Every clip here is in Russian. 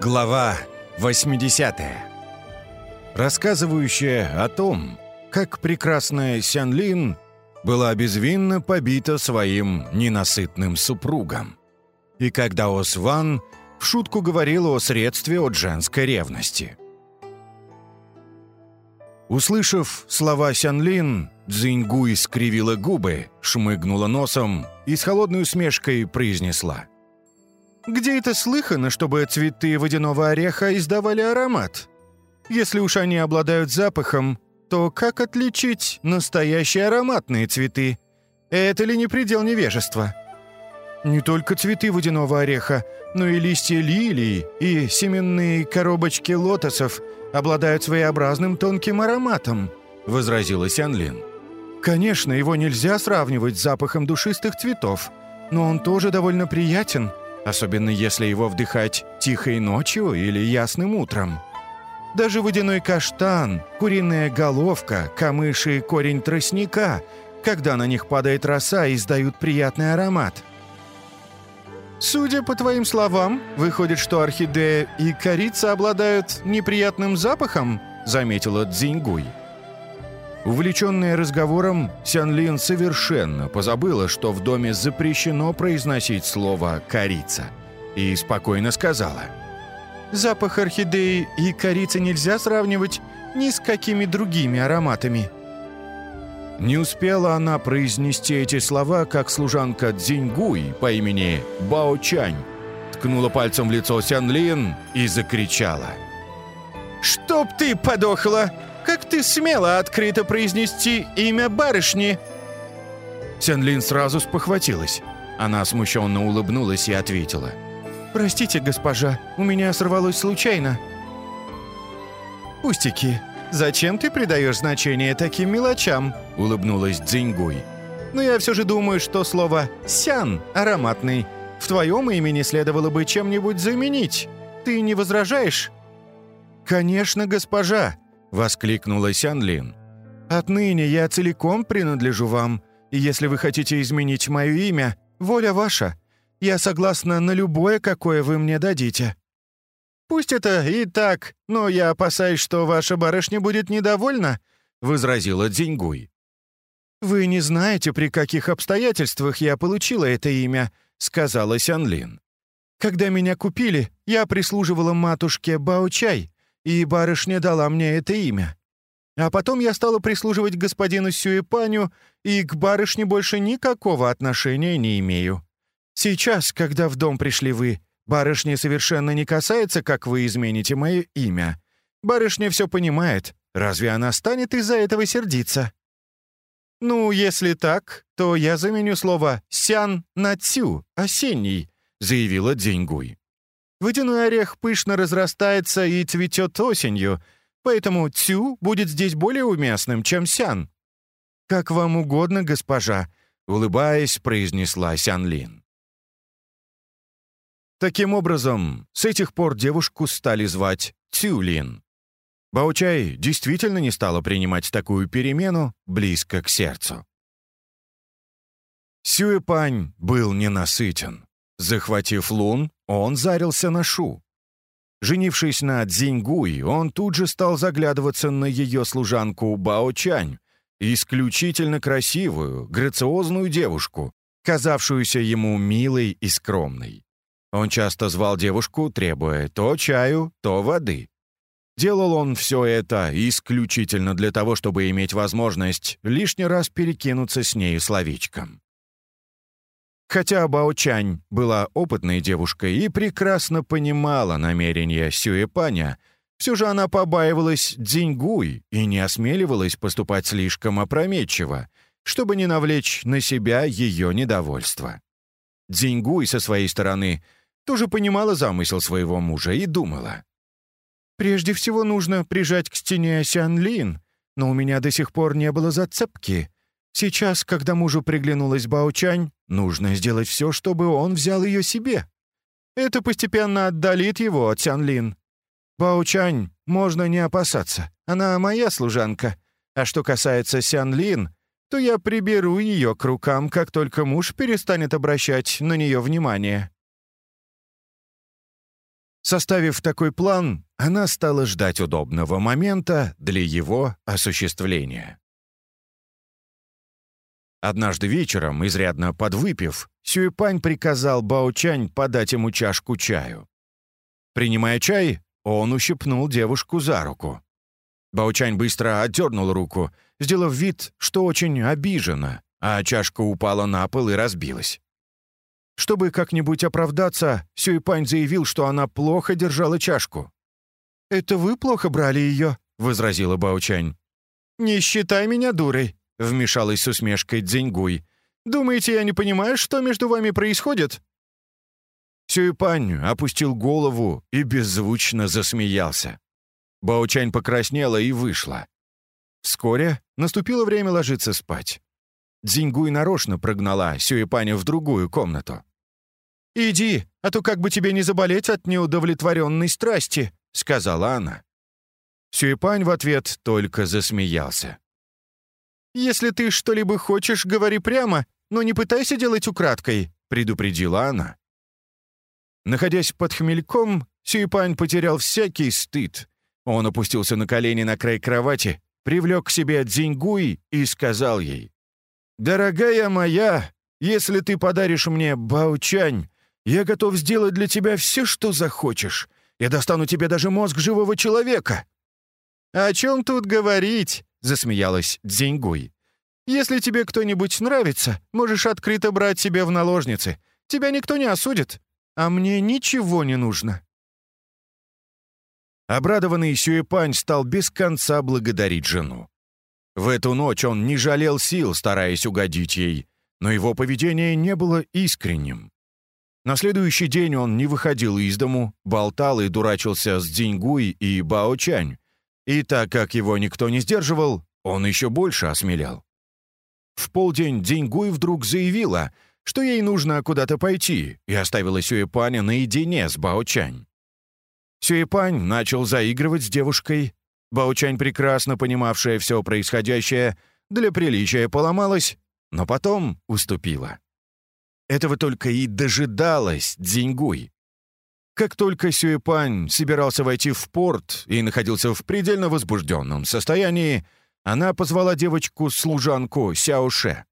Глава 80 Рассказывающая о том, как прекрасная Сянлин была безвинно побита своим ненасытным супругом. И когда Осван в шутку говорил о средстве от женской ревности. Услышав слова Сянлин, Цзиньгуй скривила губы, шмыгнула носом и с холодной усмешкой произнесла. «Где это слыхано, чтобы цветы водяного ореха издавали аромат? Если уж они обладают запахом, то как отличить настоящие ароматные цветы? Это ли не предел невежества?» Не только цветы водяного ореха, но и листья лилии и семенные коробочки лотосов обладают своеобразным тонким ароматом», — возразила Сянлин. «Конечно, его нельзя сравнивать с запахом душистых цветов, но он тоже довольно приятен, особенно если его вдыхать тихой ночью или ясным утром. Даже водяной каштан, куриная головка, камыш и корень тростника, когда на них падает роса, издают приятный аромат». «Судя по твоим словам, выходит, что орхидея и корица обладают неприятным запахом?» — заметила Цзиньгуй. Увлеченная разговором, Сянлин совершенно позабыла, что в доме запрещено произносить слово «корица», и спокойно сказала. «Запах орхидеи и корицы нельзя сравнивать ни с какими другими ароматами». Не успела она произнести эти слова, как служанка Цзиньгуй по имени Бао Чань ткнула пальцем в лицо Сян и закричала. «Чтоб ты подохла! Как ты смела открыто произнести имя барышни?» Сян Лин сразу спохватилась. Она смущенно улыбнулась и ответила. «Простите, госпожа, у меня сорвалось случайно». «Пустяки», «Зачем ты придаешь значение таким мелочам?» — улыбнулась Дзиньгуй. «Но я все же думаю, что слово «сян» ароматный. В твоем имени следовало бы чем-нибудь заменить. Ты не возражаешь?» «Конечно, госпожа!» — воскликнула Сянлин. «Отныне я целиком принадлежу вам, и если вы хотите изменить мое имя, воля ваша. Я согласна на любое, какое вы мне дадите». «Пусть это и так, но я опасаюсь, что ваша барышня будет недовольна», — возразила Дзиньгуй. «Вы не знаете, при каких обстоятельствах я получила это имя», — сказала Сянлин. «Когда меня купили, я прислуживала матушке Баочай, и барышня дала мне это имя. А потом я стала прислуживать господину Сюэпаню, и к барышне больше никакого отношения не имею. Сейчас, когда в дом пришли вы, Барышня совершенно не касается, как вы измените мое имя. Барышня все понимает. Разве она станет из-за этого сердиться?» «Ну, если так, то я заменю слово «сян» на «цю» — «осенний», — заявила Деньгуй. «Водяной орех пышно разрастается и цветет осенью, поэтому «цю» будет здесь более уместным, чем «сян». «Как вам угодно, госпожа», — улыбаясь, произнесла Сян Лин. Таким образом, с этих пор девушку стали звать Цюлин. Баучай действительно не стала принимать такую перемену близко к сердцу. Сюэпань был ненасытен. Захватив лун, он зарился на Шу. Женившись на Цзиньгуй, он тут же стал заглядываться на ее служанку Баочань, исключительно красивую, грациозную девушку, казавшуюся ему милой и скромной. Он часто звал девушку, требуя то чаю, то воды. Делал он все это исключительно для того, чтобы иметь возможность лишний раз перекинуться с нею словечком. Хотя Баочань была опытной девушкой и прекрасно понимала намерения Сюэпаня, все же она побаивалась Дзиньгуй и не осмеливалась поступать слишком опрометчиво, чтобы не навлечь на себя ее недовольство. Дзиньгуй со своей стороны — тоже понимала замысел своего мужа и думала. «Прежде всего нужно прижать к стене Сян Лин, но у меня до сих пор не было зацепки. Сейчас, когда мужу приглянулась Баочань, нужно сделать все, чтобы он взял ее себе. Это постепенно отдалит его от Сян Лин. Баочань можно не опасаться, она моя служанка. А что касается Сян Лин, то я приберу ее к рукам, как только муж перестанет обращать на нее внимание». Составив такой план, она стала ждать удобного момента для его осуществления. Однажды вечером, изрядно подвыпив, Сюэпань приказал Баочань подать ему чашку чаю. Принимая чай, он ущипнул девушку за руку. Баучань быстро отдернул руку, сделав вид, что очень обижена, а чашка упала на пол и разбилась. Чтобы как-нибудь оправдаться, Сюйпань заявил, что она плохо держала чашку. «Это вы плохо брали ее?» — возразила Баучань. «Не считай меня дурой», — вмешалась с усмешкой Дзиньгуй. «Думаете, я не понимаю, что между вами происходит?» Сюйпань опустил голову и беззвучно засмеялся. Баучань покраснела и вышла. Вскоре наступило время ложиться спать. Дзиньгуй нарочно прогнала Сюэпаня в другую комнату. «Иди, а то как бы тебе не заболеть от неудовлетворенной страсти», — сказала она. Сюэпань в ответ только засмеялся. «Если ты что-либо хочешь, говори прямо, но не пытайся делать украдкой», — предупредила она. Находясь под хмельком, Сюэпань потерял всякий стыд он опустился на колени на край кровати, привлек к себе Дзиньгуй и сказал ей, «Дорогая моя, если ты подаришь мне Баучань, я готов сделать для тебя все, что захочешь. Я достану тебе даже мозг живого человека». «О чем тут говорить?» — засмеялась Дзиньгуй. «Если тебе кто-нибудь нравится, можешь открыто брать себе в наложницы. Тебя никто не осудит. А мне ничего не нужно». Обрадованный Сюэпань стал без конца благодарить жену. В эту ночь он не жалел сил, стараясь угодить ей, но его поведение не было искренним. На следующий день он не выходил из дому, болтал и дурачился с Дзиньгуй и Баочань, и так как его никто не сдерживал, он еще больше осмелял. В полдень Дзиньгуй вдруг заявила, что ей нужно куда-то пойти, и оставила Сюэпаня наедине с Баочань. Сюэпань начал заигрывать с девушкой. Баучань, прекрасно понимавшая все происходящее, для приличия поломалась, но потом уступила. Этого только и дожидалась Дзиньгуй. Как только Сюэпань собирался войти в порт и находился в предельно возбужденном состоянии, она позвала девочку-служанку Сяоше.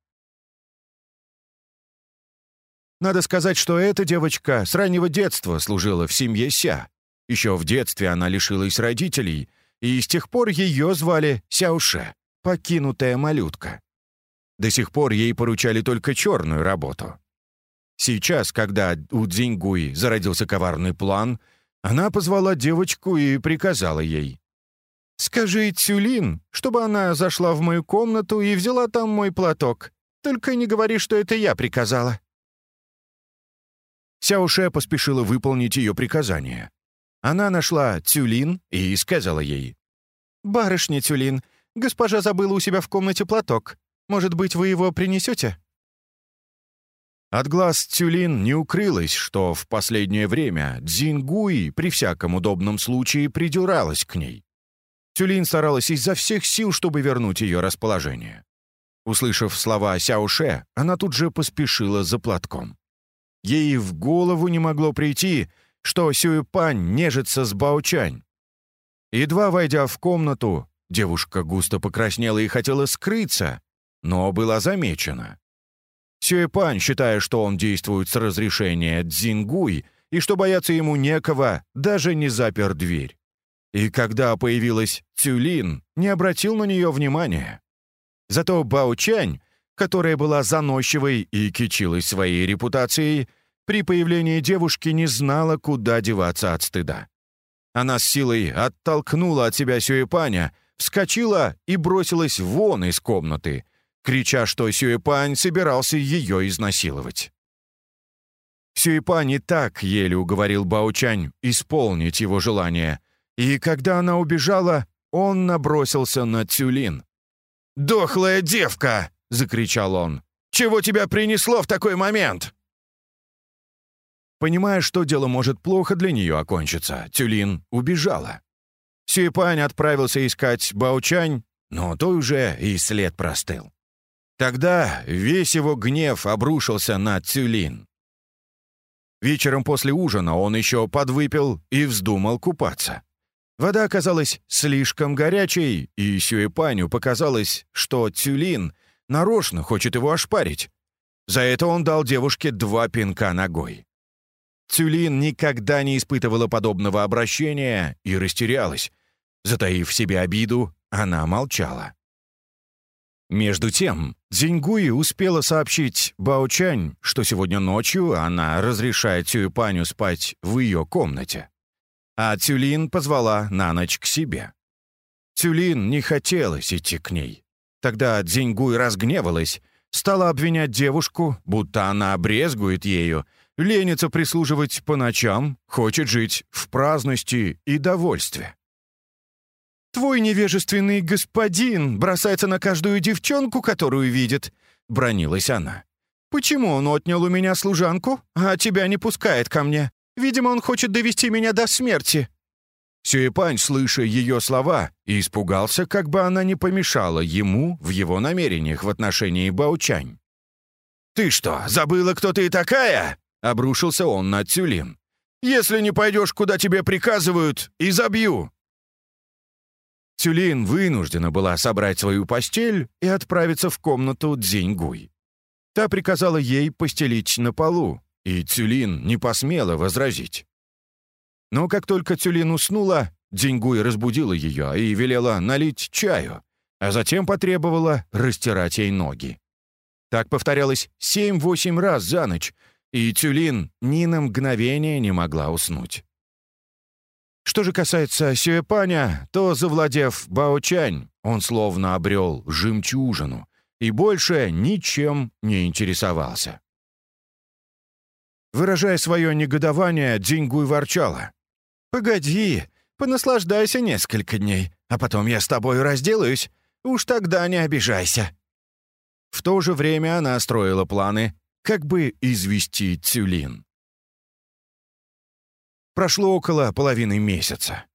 Надо сказать, что эта девочка с раннего детства служила в семье Ся. Еще в детстве она лишилась родителей, и с тех пор ее звали Сяуше, покинутая малютка. До сих пор ей поручали только черную работу. Сейчас, когда у Дзиньгуи зародился коварный план, она позвала девочку и приказала ей. «Скажи Цюлин, чтобы она зашла в мою комнату и взяла там мой платок. Только не говори, что это я приказала». Сяуше поспешила выполнить ее приказание. Она нашла Тюлин и сказала ей. «Барышня Тюлин, госпожа забыла у себя в комнате платок. Может быть, вы его принесете?» От глаз Тюлин не укрылось, что в последнее время Дзингуи при всяком удобном случае придиралась к ней. Тюлин старалась изо всех сил, чтобы вернуть ее расположение. Услышав слова Сяуше, она тут же поспешила за платком. Ей в голову не могло прийти, что Сюэпань нежится с Баучань. Едва войдя в комнату, девушка густо покраснела и хотела скрыться, но была замечена. Сюэпань, считая, что он действует с разрешения Цзингуй и что бояться ему некого, даже не запер дверь. И когда появилась Цюлин, не обратил на нее внимания. Зато Баучань, которая была заносчивой и кичилась своей репутацией, при появлении девушки не знала, куда деваться от стыда. Она с силой оттолкнула от себя Сюэпаня, вскочила и бросилась вон из комнаты, крича, что Сюэпань собирался ее изнасиловать. Сюэпань и так еле уговорил Баучань исполнить его желание, и когда она убежала, он набросился на Цюлин. «Дохлая девка!» — закричал он. «Чего тебя принесло в такой момент?» Понимая, что дело может плохо для нее окончиться, Тюлин убежала. Сюэпань отправился искать Баучань, но той уже и след простыл. Тогда весь его гнев обрушился на Цюлин. Вечером после ужина он еще подвыпил и вздумал купаться. Вода оказалась слишком горячей, и Сюэпаню показалось, что Цюлин нарочно хочет его ошпарить. За это он дал девушке два пинка ногой. Цюлин никогда не испытывала подобного обращения и растерялась. Затаив в себе обиду, она молчала. Между тем, Дзиньгуи успела сообщить Баочань, что сегодня ночью она разрешает Цюйпаню спать в ее комнате. А Цюлин позвала на ночь к себе. Цюлин не хотелось идти к ней. Тогда Дзиньгуй разгневалась, стала обвинять девушку, будто она брезгует ею, ленится прислуживать по ночам, хочет жить в праздности и довольстве. «Твой невежественный господин бросается на каждую девчонку, которую видит», — бронилась она. «Почему он отнял у меня служанку, а тебя не пускает ко мне? Видимо, он хочет довести меня до смерти». Сюэпань, слыша ее слова, испугался, как бы она не помешала ему в его намерениях в отношении Баучань. «Ты что, забыла, кто ты такая?» — обрушился он на Цюлин. «Если не пойдешь, куда тебе приказывают, и забью!» Цюлин вынуждена была собрать свою постель и отправиться в комнату Дзиньгуй. Та приказала ей постелить на полу, и Цюлин не посмела возразить. Но как только Цюлин уснула, Дзиньгуй разбудила ее и велела налить чаю, а затем потребовала растирать ей ноги. Так повторялось семь-восемь раз за ночь, и Цюлин ни на мгновение не могла уснуть. Что же касается Сюэпаня, то, завладев Баочань, он словно обрел жемчужину и больше ничем не интересовался. Выражая свое негодование, Дзиньгуй ворчала. «Погоди, понаслаждайся несколько дней, а потом я с тобой разделаюсь. Уж тогда не обижайся». В то же время она строила планы, как бы извести Цюлин. Прошло около половины месяца.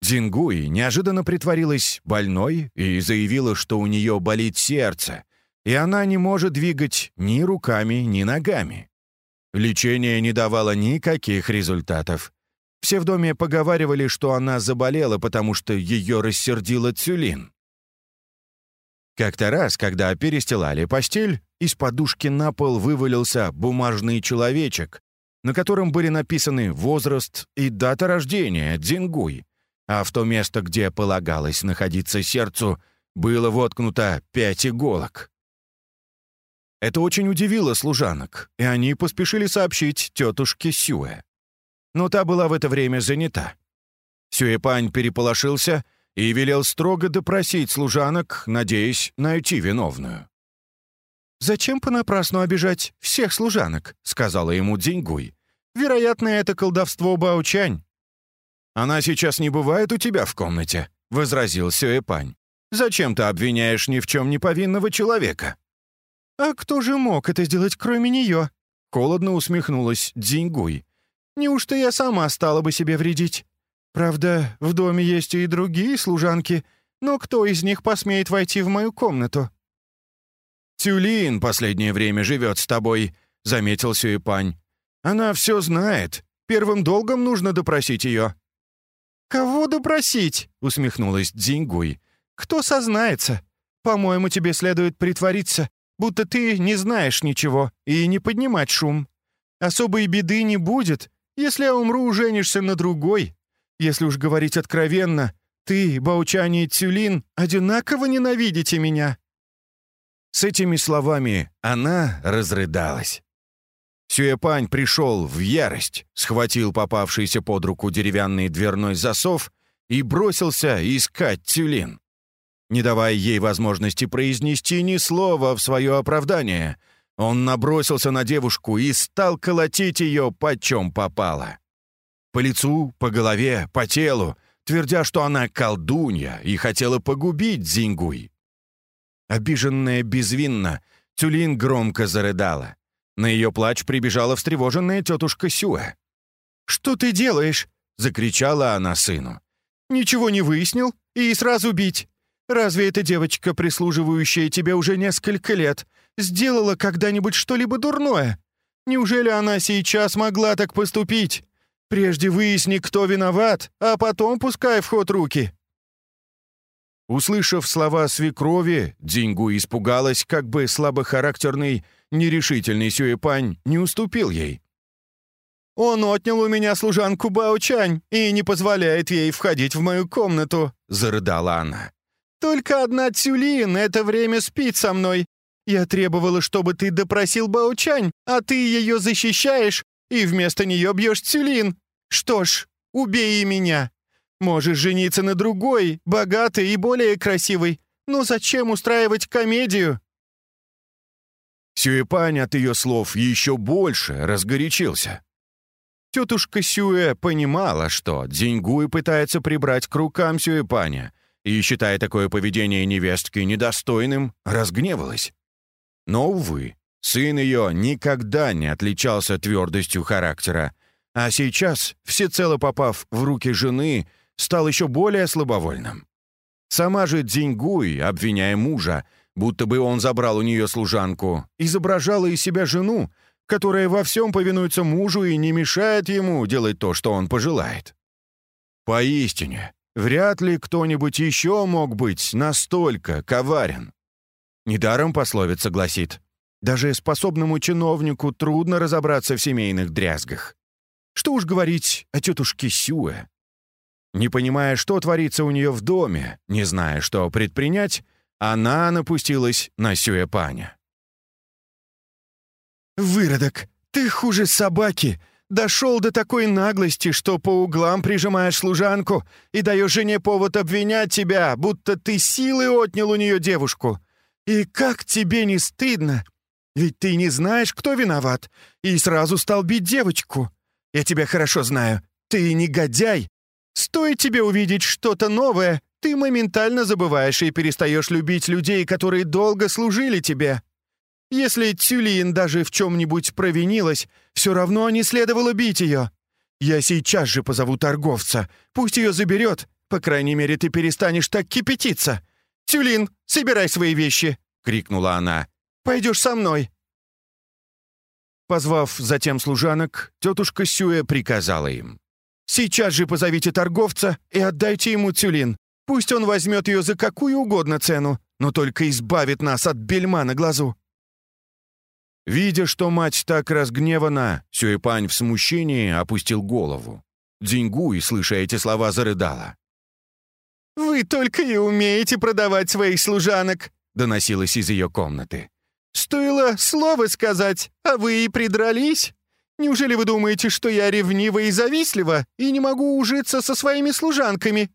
Дзингуи неожиданно притворилась больной и заявила, что у нее болит сердце, и она не может двигать ни руками, ни ногами. Лечение не давало никаких результатов. Все в доме поговаривали, что она заболела, потому что ее рассердила Цюлин. Как-то раз, когда перестилали постель, из подушки на пол вывалился бумажный человечек, на котором были написаны возраст и дата рождения Дзингуй, а в то место, где полагалось находиться сердцу, было воткнуто пять иголок. Это очень удивило служанок, и они поспешили сообщить тетушке Сюэ. Но та была в это время занята. Сюэпань переполошился и велел строго допросить служанок, надеясь найти виновную. «Зачем понапрасну обижать всех служанок?» — сказала ему Дзиньгуй. «Вероятно, это колдовство Баучань». «Она сейчас не бывает у тебя в комнате», — возразил Сюэпань. «Зачем ты обвиняешь ни в чем не повинного человека?» «А кто же мог это сделать, кроме нее?» — холодно усмехнулась Дзиньгуй. «Неужто я сама стала бы себе вредить? Правда, в доме есть и другие служанки, но кто из них посмеет войти в мою комнату?» «Тюлин последнее время живет с тобой», — заметил Сюэпань. «Она все знает. Первым долгом нужно допросить ее». «Кого допросить?» — усмехнулась Дзиньгуй. «Кто сознается? По-моему, тебе следует притвориться, будто ты не знаешь ничего, и не поднимать шум. Особой беды не будет, если я умру, женишься на другой. Если уж говорить откровенно, ты, Баучани и Цюлин, одинаково ненавидите меня. С этими словами она разрыдалась. Сюэпань пришел в ярость, схватил попавшийся под руку деревянный дверной засов и бросился искать Тюлин. Не давая ей возможности произнести ни слова в свое оправдание, он набросился на девушку и стал колотить ее почем попало. По лицу, по голове, по телу, твердя, что она колдунья и хотела погубить Зингуй. Обиженная безвинно, Тюлин громко зарыдала. На ее плач прибежала встревоженная тетушка Сюэ. «Что ты делаешь?» — закричала она сыну. «Ничего не выяснил? И сразу бить? Разве эта девочка, прислуживающая тебе уже несколько лет, сделала когда-нибудь что-либо дурное? Неужели она сейчас могла так поступить? Прежде выясни, кто виноват, а потом пускай в ход руки». Услышав слова свекрови, Дзиньгу испугалась, как бы слабохарактерный, нерешительный Сюэпань не уступил ей. «Он отнял у меня служанку Баочань и не позволяет ей входить в мою комнату», — зарыдала она. «Только одна Цюлин это время спит со мной. Я требовала, чтобы ты допросил Баочань, а ты ее защищаешь и вместо нее бьешь Цюлин. Что ж, убей и меня. Можешь жениться на другой, богатой и более красивой. Но зачем устраивать комедию?» Сюэпань от ее слов еще больше разгорячился. Тетушка Сюэ понимала, что Дзиньгуй пытается прибрать к рукам Сюэпаня, и, считая такое поведение невестки недостойным, разгневалась. Но, увы, сын ее никогда не отличался твердостью характера, а сейчас, всецело попав в руки жены, стал еще более слабовольным. Сама же Дзиньгуй, обвиняя мужа, будто бы он забрал у нее служанку, изображала из себя жену, которая во всем повинуется мужу и не мешает ему делать то, что он пожелает. Поистине, вряд ли кто-нибудь еще мог быть настолько коварен. Недаром пословица гласит, даже способному чиновнику трудно разобраться в семейных дрязгах. Что уж говорить о тетушке Сюэ. Не понимая, что творится у нее в доме, не зная, что предпринять, она напустилась на Сюэ Паня. «Выродок, ты хуже собаки! Дошел до такой наглости, что по углам прижимаешь служанку и даешь жене повод обвинять тебя, будто ты силой отнял у нее девушку. И как тебе не стыдно? Ведь ты не знаешь, кто виноват, и сразу стал бить девочку. Я тебя хорошо знаю. Ты негодяй. Стоит тебе увидеть что-то новое, ты моментально забываешь и перестаешь любить людей, которые долго служили тебе. Если Тюлин даже в чем-нибудь провинилась, все равно не следовало бить ее. Я сейчас же позову торговца. Пусть ее заберет. По крайней мере, ты перестанешь так кипятиться. Тюлин, собирай свои вещи!» — крикнула она. «Пойдешь со мной!» Позвав затем служанок, тетушка Сюэ приказала им. «Сейчас же позовите торговца и отдайте ему тюлин. Пусть он возьмет ее за какую угодно цену, но только избавит нас от бельма на глазу». Видя, что мать так разгневана, Сюэпань в смущении опустил голову. Дзиньгуй, слыша эти слова, зарыдала. «Вы только и умеете продавать своих служанок», — доносилось из ее комнаты. «Стоило слово сказать, а вы и придрались. Неужели вы думаете, что я ревнива и завистлива и не могу ужиться со своими служанками?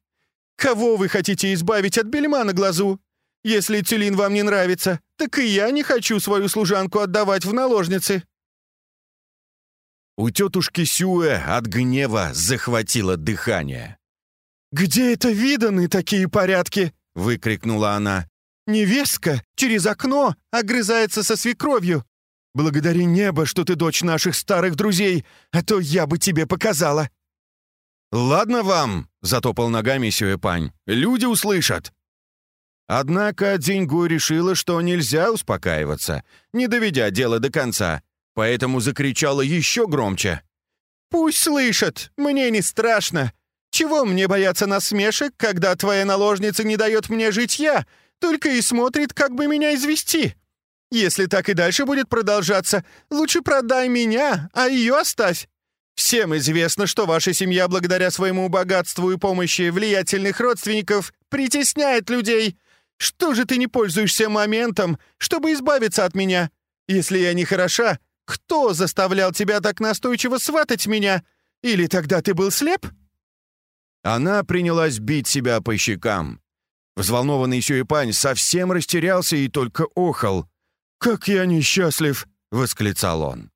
Кого вы хотите избавить от бельма на глазу? Если Тюлин вам не нравится, так и я не хочу свою служанку отдавать в наложницы». У тетушки Сюэ от гнева захватило дыхание. «Где это виданы такие порядки?» — выкрикнула она. «Невестка через окно огрызается со свекровью. Благодари небо, что ты дочь наших старых друзей, а то я бы тебе показала». «Ладно вам», — затопал ногами Сюэпань. «Люди услышат». Однако Дзиньгу решила, что нельзя успокаиваться, не доведя дело до конца, поэтому закричала еще громче. «Пусть слышат, мне не страшно. Чего мне бояться насмешек, когда твоя наложница не дает мне житья, только и смотрит, как бы меня извести? Если так и дальше будет продолжаться, лучше продай меня, а ее оставь. Всем известно, что ваша семья благодаря своему богатству и помощи влиятельных родственников притесняет людей». Что же ты не пользуешься моментом, чтобы избавиться от меня? Если я не хороша, кто заставлял тебя так настойчиво сватать меня? Или тогда ты был слеп?» Она принялась бить себя по щекам. Взволнованный Сюэпань совсем растерялся и только охал. «Как я несчастлив!» — восклицал он.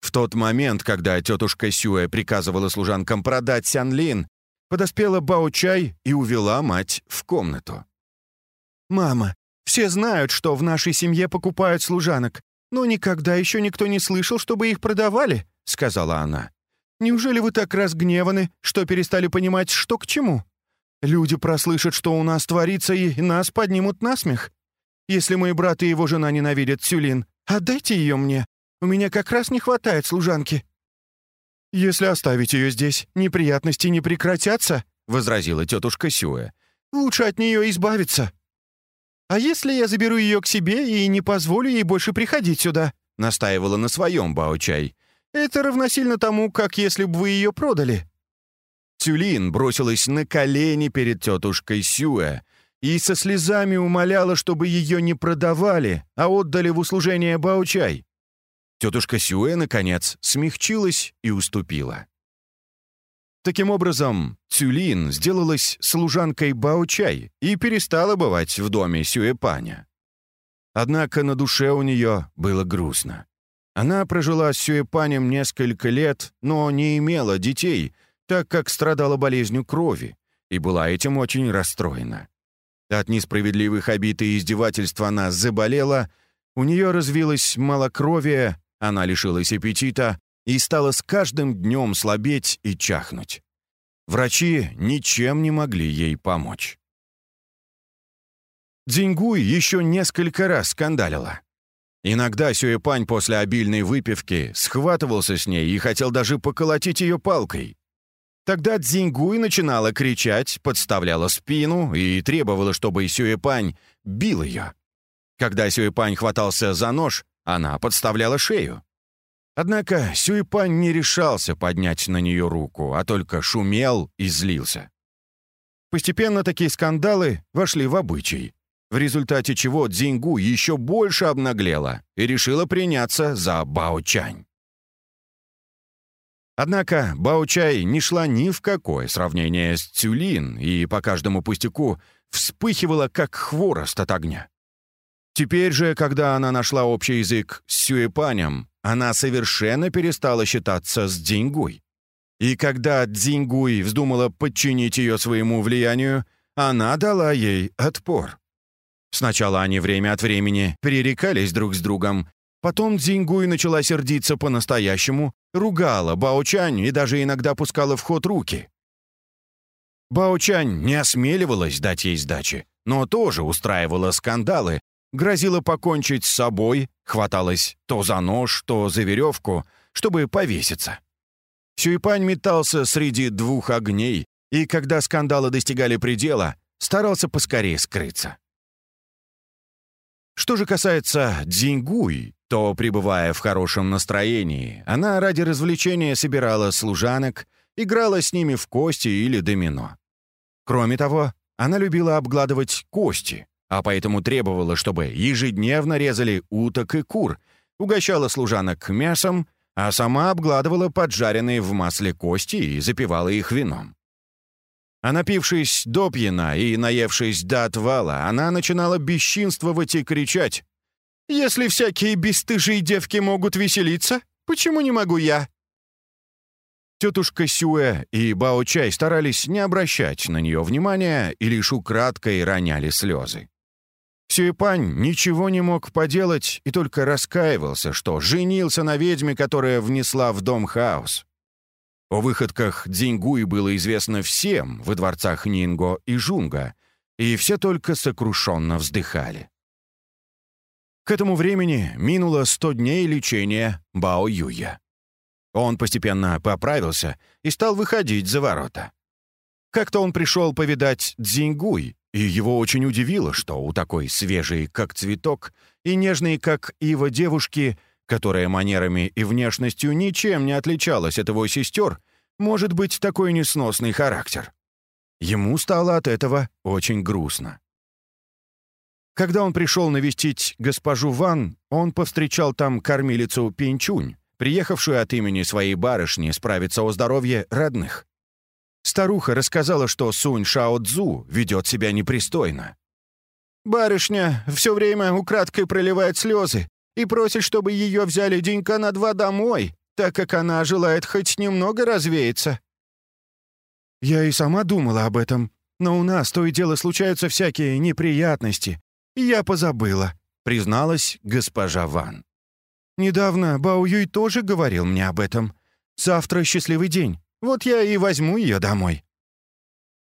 В тот момент, когда тетушка Сюэ приказывала служанкам продать Сянлин, подоспела Бао-чай и увела мать в комнату. «Мама, все знают, что в нашей семье покупают служанок, но никогда еще никто не слышал, чтобы их продавали», — сказала она. «Неужели вы так разгневаны, что перестали понимать, что к чему? Люди прослышат, что у нас творится, и нас поднимут на смех. Если мой брат и его жена ненавидят Сюлин, отдайте ее мне. У меня как раз не хватает служанки». «Если оставить ее здесь, неприятности не прекратятся», — возразила тетушка Сюэ. «Лучше от нее избавиться». «А если я заберу ее к себе и не позволю ей больше приходить сюда?» — настаивала на своем Баочай. «Это равносильно тому, как если бы вы ее продали». Тюлин бросилась на колени перед тетушкой Сюэ и со слезами умоляла, чтобы ее не продавали, а отдали в услужение Баочай. Тетушка Сюэ, наконец, смягчилась и уступила. Таким образом, Цюлин сделалась служанкой Баочай и перестала бывать в доме Сюэпаня. Однако на душе у нее было грустно. Она прожила с Сюэпанем несколько лет, но не имела детей, так как страдала болезнью крови, и была этим очень расстроена. От несправедливых обид и издевательств она заболела, у нее развилось малокровие, она лишилась аппетита и стала с каждым днем слабеть и чахнуть. Врачи ничем не могли ей помочь. Дзиньгуй еще несколько раз скандалила. Иногда Сюэпань после обильной выпивки схватывался с ней и хотел даже поколотить ее палкой. Тогда Дзиньгуй начинала кричать, подставляла спину и требовала, чтобы Сюэпань бил ее. Когда Сюэпань хватался за нож, она подставляла шею. Однако Сюэпань не решался поднять на нее руку, а только шумел и злился. Постепенно такие скандалы вошли в обычай, в результате чего Дзингу еще больше обнаглела и решила приняться за Бао-Чань. Однако Бао-Чай не шла ни в какое сравнение с Цюлин и по каждому пустяку вспыхивала, как хворост от огня. Теперь же, когда она нашла общий язык с Сюэпанем, она совершенно перестала считаться с Дзингуй. И когда Дзингуй вздумала подчинить ее своему влиянию, она дала ей отпор. Сначала они время от времени перерекались друг с другом, потом Дзингуй начала сердиться по-настоящему, ругала Баочань и даже иногда пускала в ход руки. Баочань не осмеливалась дать ей сдачи, но тоже устраивала скандалы, грозила покончить с собой, хваталась то за нож, то за веревку, чтобы повеситься. Сюйпань метался среди двух огней, и когда скандалы достигали предела, старался поскорее скрыться. Что же касается Дзингуй, то, пребывая в хорошем настроении, она ради развлечения собирала служанок, играла с ними в кости или домино. Кроме того, она любила обгладывать кости, а поэтому требовала, чтобы ежедневно резали уток и кур, угощала служанок мясом, а сама обгладывала поджаренные в масле кости и запивала их вином. А напившись до пьяна и наевшись до отвала, она начинала бесчинствовать и кричать. «Если всякие бесстыжие девки могут веселиться, почему не могу я?» Тетушка Сюэ и Бао Чай старались не обращать на нее внимания и лишь украдкой роняли слезы. Сюэпань ничего не мог поделать и только раскаивался, что женился на ведьме, которая внесла в дом хаос. О выходках Дзиньгуи было известно всем в дворцах Нинго и Жунга, и все только сокрушенно вздыхали. К этому времени минуло сто дней лечения Бао Юя. Он постепенно поправился и стал выходить за ворота. Как-то он пришел повидать Дзиньгуй, и его очень удивило, что у такой свежей, как цветок, и нежной, как ива девушки, которая манерами и внешностью ничем не отличалась от его сестер, может быть такой несносный характер. Ему стало от этого очень грустно. Когда он пришел навестить госпожу Ван, он повстречал там кормилицу Пинчунь, приехавшую от имени своей барышни справиться о здоровье родных. Старуха рассказала, что Сунь Шао Цзу ведет себя непристойно. «Барышня все время украдкой проливает слезы и просит, чтобы ее взяли денька на два домой, так как она желает хоть немного развеяться». «Я и сама думала об этом, но у нас то и дело случаются всякие неприятности, я позабыла», — призналась госпожа Ван. «Недавно Бао Юй тоже говорил мне об этом. Завтра счастливый день. Вот я и возьму ее домой».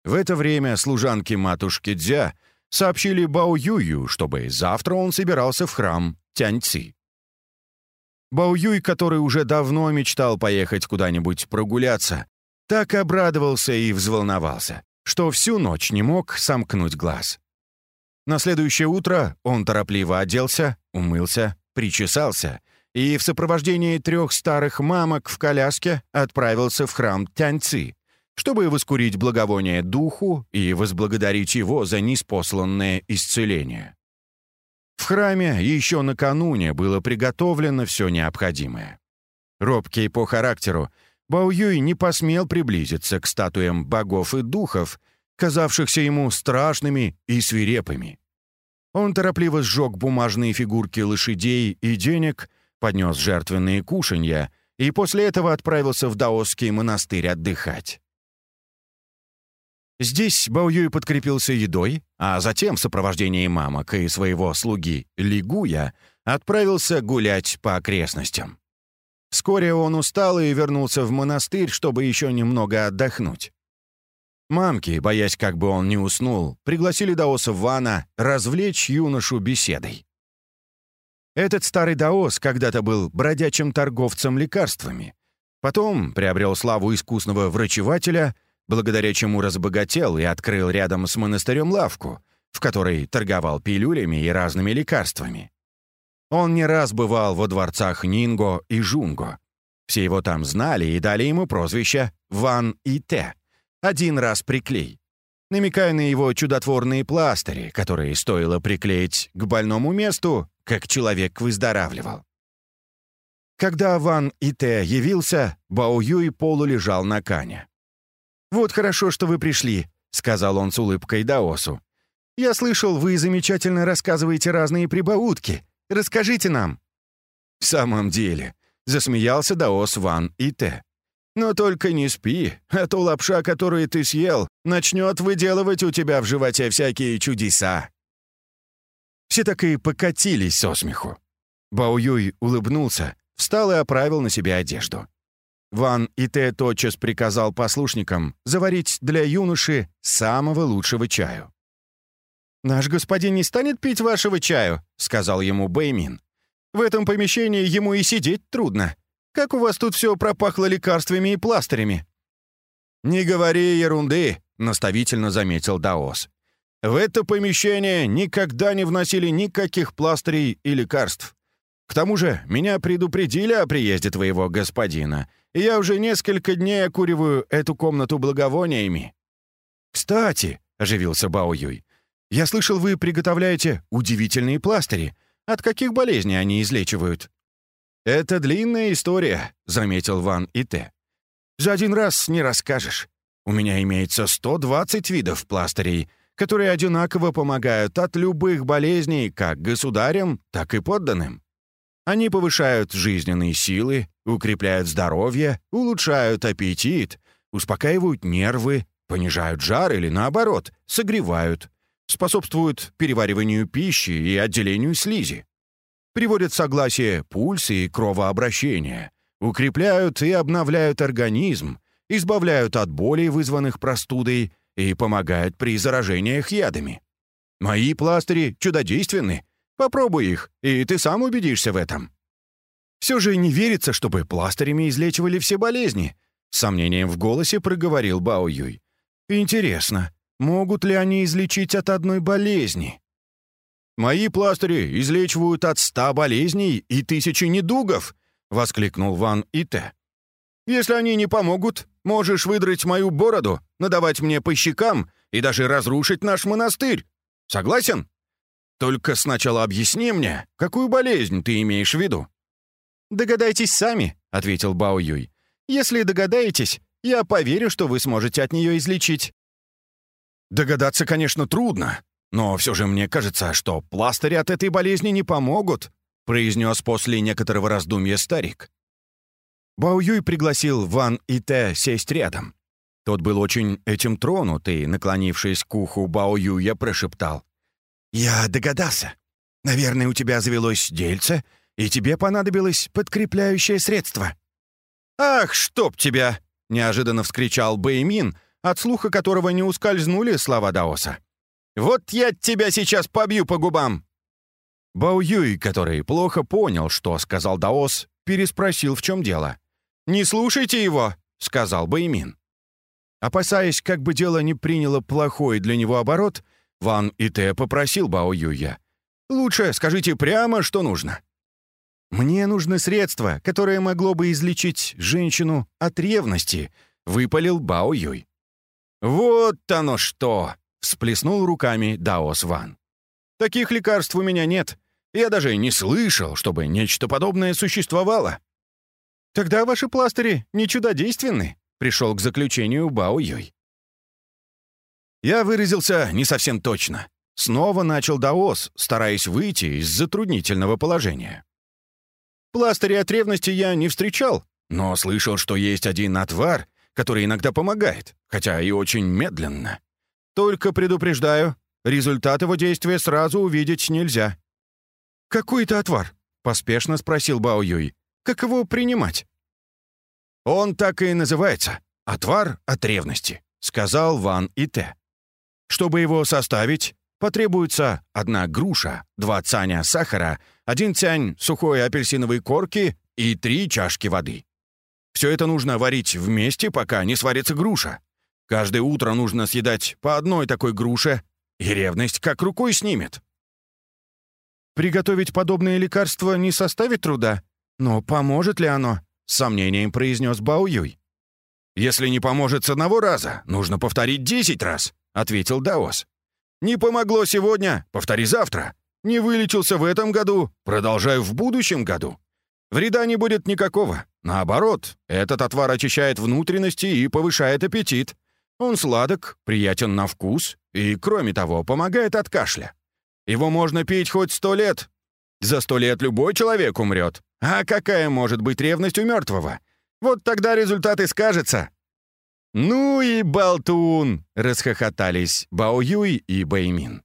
В это время служанки матушки Дзя сообщили Бао Юю, чтобы завтра он собирался в храм Тяньци. Бао Юй, который уже давно мечтал поехать куда-нибудь прогуляться, так обрадовался и взволновался, что всю ночь не мог сомкнуть глаз. На следующее утро он торопливо оделся, умылся, причесался и в сопровождении трех старых мамок в коляске отправился в храм Тяньци, чтобы воскурить благовоние духу и возблагодарить его за неспосланное исцеление. В храме еще накануне было приготовлено все необходимое. Робкий по характеру, Бао не посмел приблизиться к статуям богов и духов, казавшихся ему страшными и свирепыми. Он торопливо сжег бумажные фигурки лошадей и денег, поднес жертвенные кушанья и после этого отправился в даосский монастырь отдыхать. Здесь Баоюй подкрепился едой, а затем в сопровождении мамок и своего слуги Лигуя отправился гулять по окрестностям. Вскоре он устал и вернулся в монастырь, чтобы еще немного отдохнуть. Мамки, боясь, как бы он не уснул, пригласили даоса Вана развлечь юношу беседой. Этот старый даос когда-то был бродячим торговцем лекарствами. Потом приобрел славу искусного врачевателя — благодаря чему разбогател и открыл рядом с монастырем лавку, в которой торговал пилюлями и разными лекарствами. Он не раз бывал во дворцах Нинго и Жунго. Все его там знали и дали ему прозвище «Ван и Те» — один раз приклей, намекая на его чудотворные пластыри, которые стоило приклеить к больному месту, как человек выздоравливал. Когда Ван и Те явился, Бао Юй полулежал на кане. «Вот хорошо, что вы пришли», — сказал он с улыбкой Даосу. «Я слышал, вы замечательно рассказываете разные прибаутки. Расскажите нам». «В самом деле», — засмеялся Даос Ван и Те. «Но только не спи, а то лапша, которую ты съел, начнет выделывать у тебя в животе всякие чудеса». Все так и покатились со смеху. Бао Юй улыбнулся, встал и оправил на себе одежду. Ван Ите тотчас приказал послушникам заварить для юноши самого лучшего чаю. «Наш господин не станет пить вашего чаю», — сказал ему Бэймин. «В этом помещении ему и сидеть трудно. Как у вас тут все пропахло лекарствами и пластырями?» «Не говори ерунды», — наставительно заметил Даос. «В это помещение никогда не вносили никаких пластырей и лекарств. К тому же меня предупредили о приезде твоего господина, я уже несколько дней окуриваю эту комнату благовониями». «Кстати», — оживился Бао Юй, «я слышал, вы приготовляете удивительные пластыри. От каких болезней они излечивают?» «Это длинная история», — заметил Ван Ите. «За один раз не расскажешь. У меня имеется 120 видов пластырей, которые одинаково помогают от любых болезней как государям, так и подданным. Они повышают жизненные силы, укрепляют здоровье, улучшают аппетит, успокаивают нервы, понижают жар или, наоборот, согревают, способствуют перевариванию пищи и отделению слизи, приводят в согласие пульс и кровообращение, укрепляют и обновляют организм, избавляют от болей, вызванных простудой, и помогают при заражениях ядами. Мои пластыри чудодейственны, Попробуй их, и ты сам убедишься в этом. Все же не верится, чтобы пластырями излечивали все болезни. С сомнением в голосе проговорил Бао Юй. Интересно, могут ли они излечить от одной болезни? «Мои пластыри излечивают от ста болезней и тысячи недугов!» — воскликнул Ван Ите. «Если они не помогут, можешь выдрать мою бороду, надавать мне по щекам и даже разрушить наш монастырь. Согласен?» Только сначала объясни мне, какую болезнь ты имеешь в виду?» «Догадайтесь сами», — ответил Бао Юй. «Если догадаетесь, я поверю, что вы сможете от нее излечить». «Догадаться, конечно, трудно, но все же мне кажется, что пластыри от этой болезни не помогут», произнес после некоторого раздумья старик. Бао Юй пригласил Ван и Те сесть рядом. Тот был очень этим тронут и, наклонившись к уху Бао Юя, прошептал. «Я догадался. Наверное, у тебя завелось дельце, и тебе понадобилось подкрепляющее средство». «Ах, чтоб тебя!» — неожиданно вскричал Бэймин, от слуха которого не ускользнули слова Даоса. «Вот я тебя сейчас побью по губам!» Бао Юй, который плохо понял, что сказал Даос, переспросил, в чем дело. «Не слушайте его», — сказал Бэймин. Опасаясь, как бы дело не приняло плохой для него оборот, Ван Ите попросил Бао Юя. «Лучше скажите прямо, что нужно». «Мне нужно средство, которое могло бы излечить женщину от ревности», — выпалил Бао Юй. «Вот оно что!» — всплеснул руками Даос Ван. «Таких лекарств у меня нет. Я даже не слышал, чтобы нечто подобное существовало». «Тогда ваши пластыри не чудодейственны», — пришел к заключению Бао Юй. Я выразился не совсем точно. Снова начал Даос, стараясь выйти из затруднительного положения. Пластыри от ревности я не встречал, но слышал, что есть один отвар, который иногда помогает, хотя и очень медленно. Только предупреждаю, результат его действия сразу увидеть нельзя. «Какой это отвар?» — поспешно спросил Бао Юй. «Как его принимать?» «Он так и называется. Отвар от ревности», — сказал Ван Ите. «Чтобы его составить, потребуется одна груша, два цаня сахара, один тянь сухой апельсиновой корки и три чашки воды. Все это нужно варить вместе, пока не сварится груша. Каждое утро нужно съедать по одной такой груше, и ревность как рукой снимет. «Приготовить подобное лекарство не составит труда, но поможет ли оно?» — с сомнением произнес Бао Юй. «Если не поможет с одного раза, нужно повторить десять раз», — ответил Даос. «Не помогло сегодня, повтори завтра. Не вылечился в этом году, продолжаю в будущем году. Вреда не будет никакого. Наоборот, этот отвар очищает внутренности и повышает аппетит. Он сладок, приятен на вкус и, кроме того, помогает от кашля. Его можно пить хоть сто лет. За сто лет любой человек умрет. А какая может быть ревность у мертвого? Вот тогда результат и скажется». «Ну и болтун!» — расхохотались Бао Юй и Бэймин.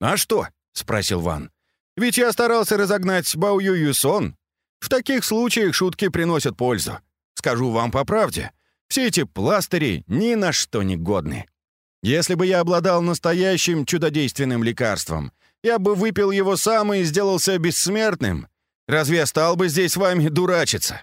«А что?» — спросил Ван. «Ведь я старался разогнать Бао Юю сон, в таких случаях шутки приносят пользу. Скажу вам по правде, все эти пластыри ни на что не годны. Если бы я обладал настоящим чудодейственным лекарством, я бы выпил его сам и сделался бессмертным. Разве я стал бы здесь с вами дурачиться?»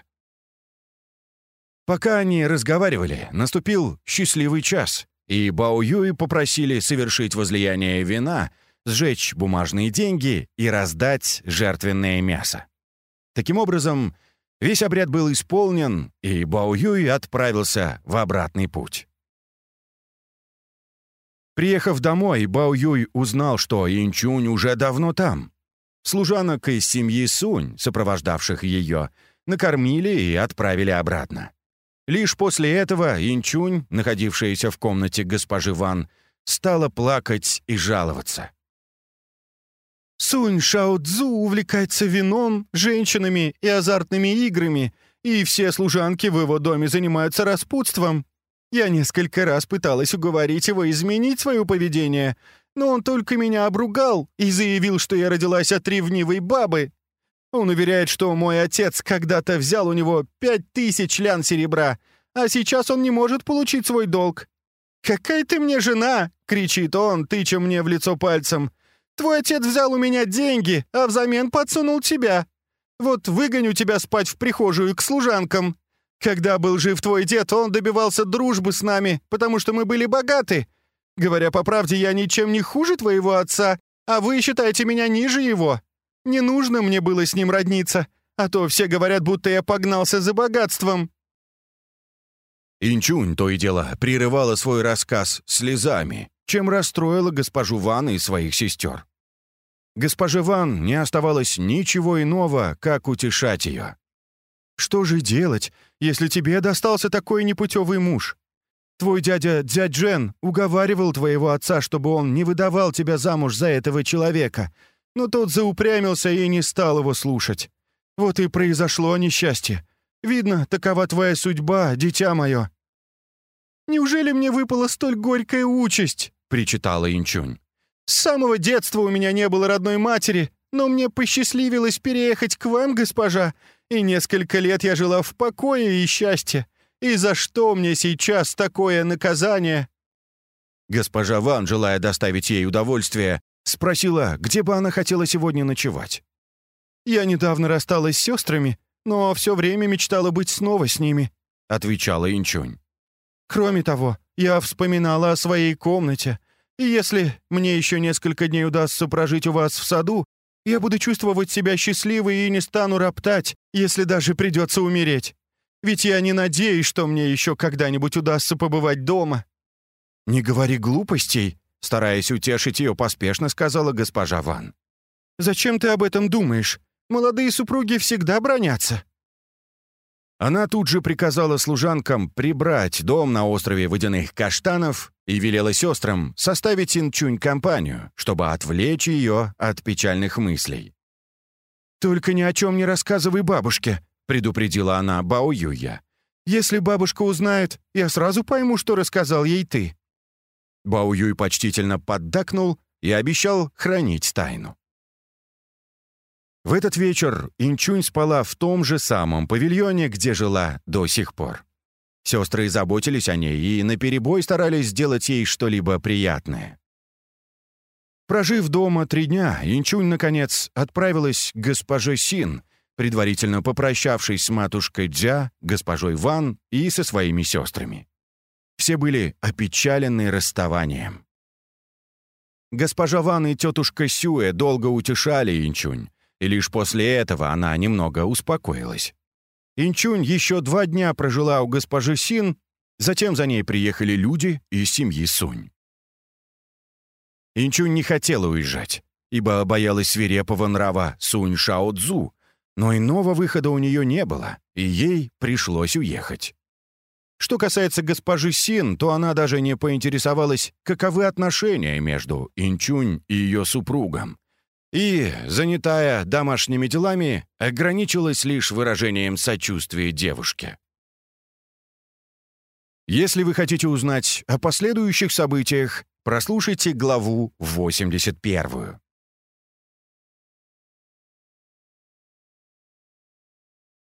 Пока они разговаривали, наступил счастливый час, и Бао Юй попросили совершить возлияние вина, сжечь бумажные деньги и раздать жертвенное мясо. Таким образом, весь обряд был исполнен, и Бао Юй отправился в обратный путь. Приехав домой, Бао Юй узнал, что Инчунь уже давно там. Служанок из семьи Сунь, сопровождавших ее, накормили и отправили обратно. Лишь после этого Инчунь, находившаяся в комнате госпожи Ван, стала плакать и жаловаться. Сунь Шао Цзу увлекается вином, женщинами и азартными играми, и все служанки в его доме занимаются распутством. Я несколько раз пыталась уговорить его изменить свое поведение, но он только меня обругал и заявил, что я родилась от ревнивой бабы. Он уверяет, что мой отец когда-то взял у него пять тысяч лян серебра, а сейчас он не может получить свой долг. «Какая ты мне жена!» — кричит он, тыча мне в лицо пальцем. Твой отец взял у меня деньги, а взамен подсунул тебя. Вот выгоню тебя спать в прихожую к служанкам. Когда был жив твой дед, он добивался дружбы с нами, потому что мы были богаты. Говоря по правде, я ничем не хуже твоего отца, а вы считаете меня ниже его. Не нужно мне было с ним родниться, а то все говорят, будто я погнался за богатством». Инчунь то и дело прерывала свой рассказ слезами, чем расстроила госпожу Ван и своих сестер. Госпоже Ван не оставалось ничего иного, как утешать ее. «Что же делать, если тебе достался такой непутевый муж? Твой дядя дядь Джен уговаривал твоего отца, чтобы он не выдавал тебя замуж за этого человека, но тот заупрямился и не стал его слушать. Вот и произошло несчастье. Видно, такова твоя судьба, дитя мое». «Неужели мне выпала столь горькая участь?» — причитала Инчунь. С самого детства у меня не было родной матери, но мне посчастливилось переехать к вам, госпожа, и несколько лет я жила в покое и счастье. И за что мне сейчас такое наказание?» Госпожа Ван, желая доставить ей удовольствие, спросила, где бы она хотела сегодня ночевать. «Я недавно рассталась с сестрами, но все время мечтала быть снова с ними», — отвечала Инчунь. «Кроме того, я вспоминала о своей комнате, и если мне еще несколько дней удастся прожить у вас в саду, я буду чувствовать себя счастливой и не стану роптать, если даже придется умереть. Ведь я не надеюсь, что мне еще когда-нибудь удастся побывать дома». «Не говори глупостей», — стараясь утешить ее поспешно, сказала госпожа Ван. «Зачем ты об этом думаешь? Молодые супруги всегда бронятся». Она тут же приказала служанкам прибрать дом на острове водяных каштанов и велела сестрам составить Инчунь компанию, чтобы отвлечь ее от печальных мыслей. «Только ни о чем не рассказывай бабушке», — предупредила она Бао Юя. «Если бабушка узнает, я сразу пойму, что рассказал ей ты». Бао Юй почтительно поддакнул и обещал хранить тайну. В этот вечер Инчунь спала в том же самом павильоне, где жила до сих пор. Сестры заботились о ней и наперебой старались сделать ей что-либо приятное. Прожив дома три дня, Инчунь, наконец, отправилась к госпоже Син, предварительно попрощавшись с матушкой Дзя, госпожой Ван и со своими сестрами. Все были опечалены расставанием. Госпожа Ван и тетушка Сюэ долго утешали Инчунь, и лишь после этого она немного успокоилась. Инчунь еще два дня прожила у госпожи Син, затем за ней приехали люди из семьи Сунь. Инчунь не хотела уезжать, ибо боялась свирепого нрава Сунь Шао Цзу, но иного выхода у нее не было, и ей пришлось уехать. Что касается госпожи Син, то она даже не поинтересовалась, каковы отношения между Инчунь и ее супругом, и, занятая домашними делами, ограничилась лишь выражением сочувствия девушке. Если вы хотите узнать о последующих событиях, прослушайте главу 81.